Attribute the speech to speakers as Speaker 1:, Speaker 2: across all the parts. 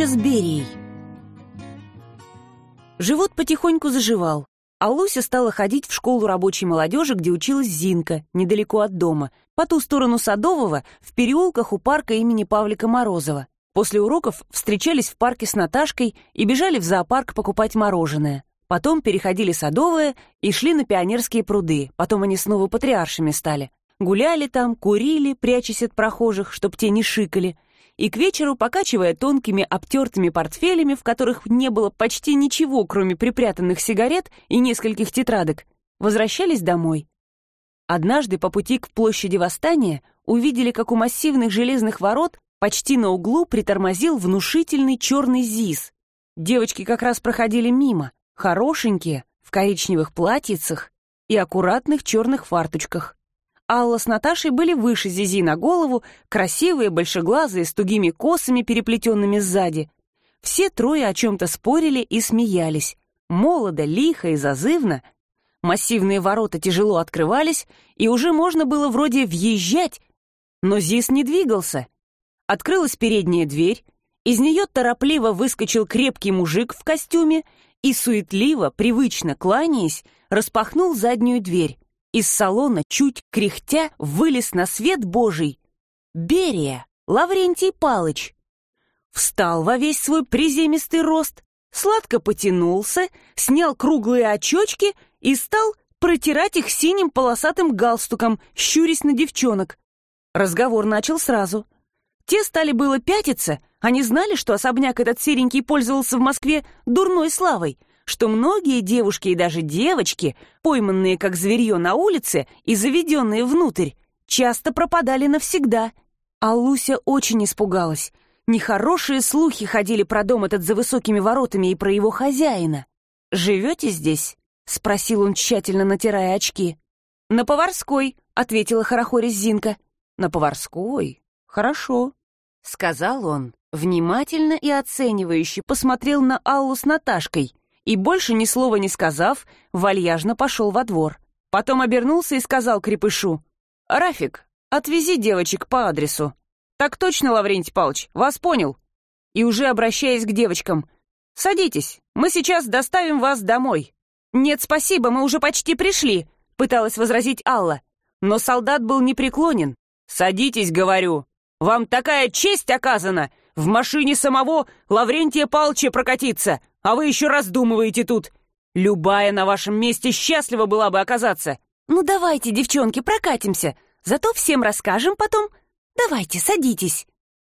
Speaker 1: Встреча с Берией. Живот потихоньку заживал, а Луся стала ходить в школу рабочей молодежи, где училась Зинка, недалеко от дома, по ту сторону Садового, в переулках у парка имени Павлика Морозова. После уроков встречались в парке с Наташкой и бежали в зоопарк покупать мороженое. Потом переходили Садовое и шли на Пионерские пруды, потом они снова патриаршими стали. Гуляли там, курили, прячась от прохожих, чтоб те не шикали — и к вечеру, покачивая тонкими обтертыми портфелями, в которых не было почти ничего, кроме припрятанных сигарет и нескольких тетрадок, возвращались домой. Однажды по пути к площади Восстания увидели, как у массивных железных ворот почти на углу притормозил внушительный черный ЗИС. Девочки как раз проходили мимо, хорошенькие, в коричневых платьицах и аккуратных черных фарточках. Алла с Наташей были выше Зизи на голову, красивые, большеглазые, с тугими косами, переплетенными сзади. Все трое о чем-то спорили и смеялись. Молодо, лихо и зазывно. Массивные ворота тяжело открывались, и уже можно было вроде въезжать, но Зис не двигался. Открылась передняя дверь, из нее торопливо выскочил крепкий мужик в костюме и суетливо, привычно кланяясь, распахнул заднюю дверь. Из салона, чуть кряхтя, вылез на свет божий Берия, Лаврентий Палыч. Встал во весь свой приземистый рост, сладко потянулся, снял круглые очечки и стал протирать их синим полосатым галстуком, щурясь на девчонок. Разговор начал сразу. Те стали было пятиться, они знали, что особняк этот серенький пользовался в Москве дурной славой — что многие девушки и даже девочки, пойманные как зверье на улице и заведенные внутрь, часто пропадали навсегда. А Луся очень испугалась. Нехорошие слухи ходили про дом этот за высокими воротами и про его хозяина. «Живете здесь?» — спросил он, тщательно натирая очки. «На Поварской», — ответила хорохорис Зинка. «На Поварской? Хорошо», — сказал он, внимательно и оценивающе посмотрел на Аллу с Наташкой, и, больше ни слова не сказав, вальяжно пошел во двор. Потом обернулся и сказал крепышу, «Рафик, отвези девочек по адресу». «Так точно, Лаврентий Павлович, вас понял». И уже обращаясь к девочкам, «Садитесь, мы сейчас доставим вас домой». «Нет, спасибо, мы уже почти пришли», — пыталась возразить Алла. Но солдат был непреклонен. «Садитесь, говорю. Вам такая честь оказана в машине самого Лаврентия Павловича прокатиться а вы еще раздумываете тут. Любая на вашем месте счастлива была бы оказаться. Ну давайте, девчонки, прокатимся. Зато всем расскажем потом. Давайте, садитесь.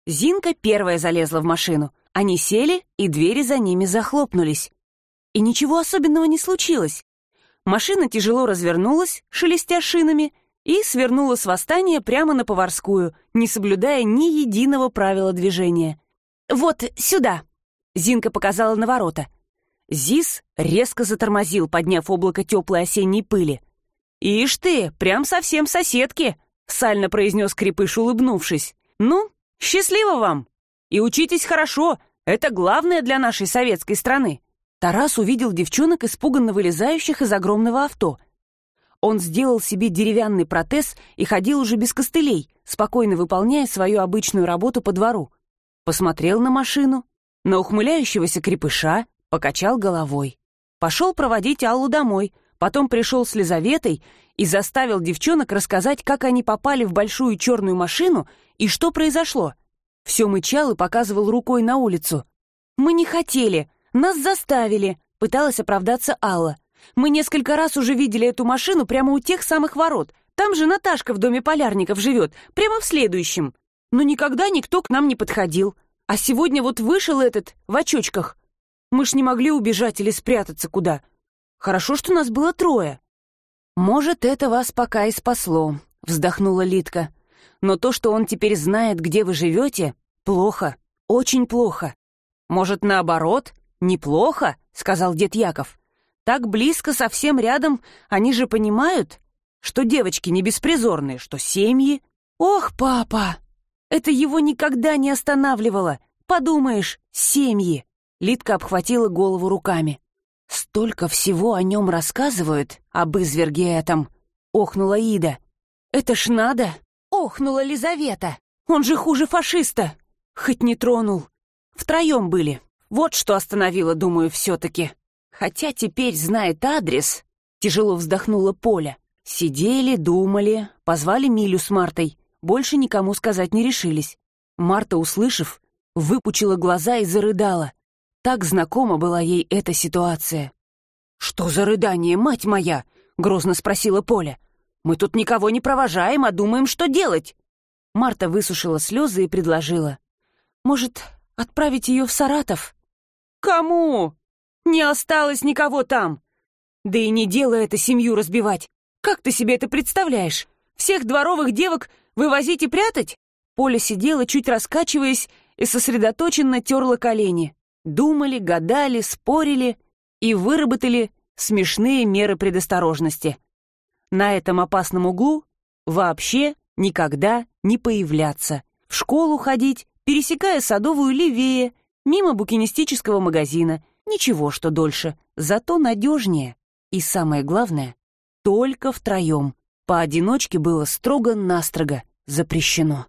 Speaker 1: Зинка первая залезла в машину. Они сели, и двери за ними захлопнулись. И ничего особенного не случилось. Машина тяжело развернулась, шелестя шинами, и свернула с восстания прямо на поварскую, не соблюдая ни единого правила движения. «Вот сюда!» Зинка показала на ворота. Зис резко затормозил, подняв облако теплой осенней пыли. «Ишь ты, прям совсем соседки!» — сально произнес Крепыш, улыбнувшись. «Ну, счастливо вам! И учитесь хорошо, это главное для нашей советской страны!» Тарас увидел девчонок, испуганно вылезающих из огромного авто. Он сделал себе деревянный протез и ходил уже без костылей, спокойно выполняя свою обычную работу по двору. Посмотрел на машину, на ухмыляющегося крепыша, покачал головой. Пошел проводить Аллу домой, потом пришел с Лизаветой и заставил девчонок рассказать, как они попали в большую черную машину и что произошло. Все мычал и показывал рукой на улицу. «Мы не хотели, нас заставили», — пыталась оправдаться Алла. «Мы несколько раз уже видели эту машину прямо у тех самых ворот. Там же Наташка в доме полярников живет, прямо в следующем. Но никогда никто к нам не подходил. А сегодня вот вышел этот в очочках. Мы ж не могли убежать или спрятаться куда. Хорошо, что нас было трое. Может, это вас пока и спасло, вздохнула Литка. Но то, что он теперь знает, где вы живете, плохо, очень плохо. Может, наоборот, неплохо, сказал дед Яков. Так близко, совсем рядом, они же понимают, что девочки не беспризорные, что семьи. Ох, папа, это его никогда не останавливало. Подумаешь, семьи. Литка обхватила голову руками. Столько всего о нем рассказывают, об изверге этом. Охнула Ида. Это ж надо. Охнула Лизавета. Он же хуже фашиста. Хоть не тронул. Втроем были. Вот что остановило, думаю, все-таки. Хотя теперь знает адрес. Тяжело вздохнула Поля. Сидели, думали, позвали Милю с Мартой. Больше никому сказать не решились. Марта, услышав, выпучила глаза и зарыдала. Так знакома была ей эта ситуация. «Что за рыдание, мать моя?» — грозно спросила Поля. «Мы тут никого не провожаем, а думаем, что делать». Марта высушила слезы и предложила. «Может, отправить ее в Саратов?» «Кому? Не осталось никого там. Да и не дело это семью разбивать. Как ты себе это представляешь? Всех дворовых девок вывозить и прятать?» Поля сидела, чуть раскачиваясь, и сосредоточенно терла колени. Думали, гадали, спорили и выработали смешные меры предосторожности. На этом опасном углу вообще никогда не появляться. В школу ходить, пересекая Садовую левее, мимо букинистического магазина. Ничего, что дольше, зато надежнее. И самое главное, только втроем. Поодиночке было строго-настрого запрещено.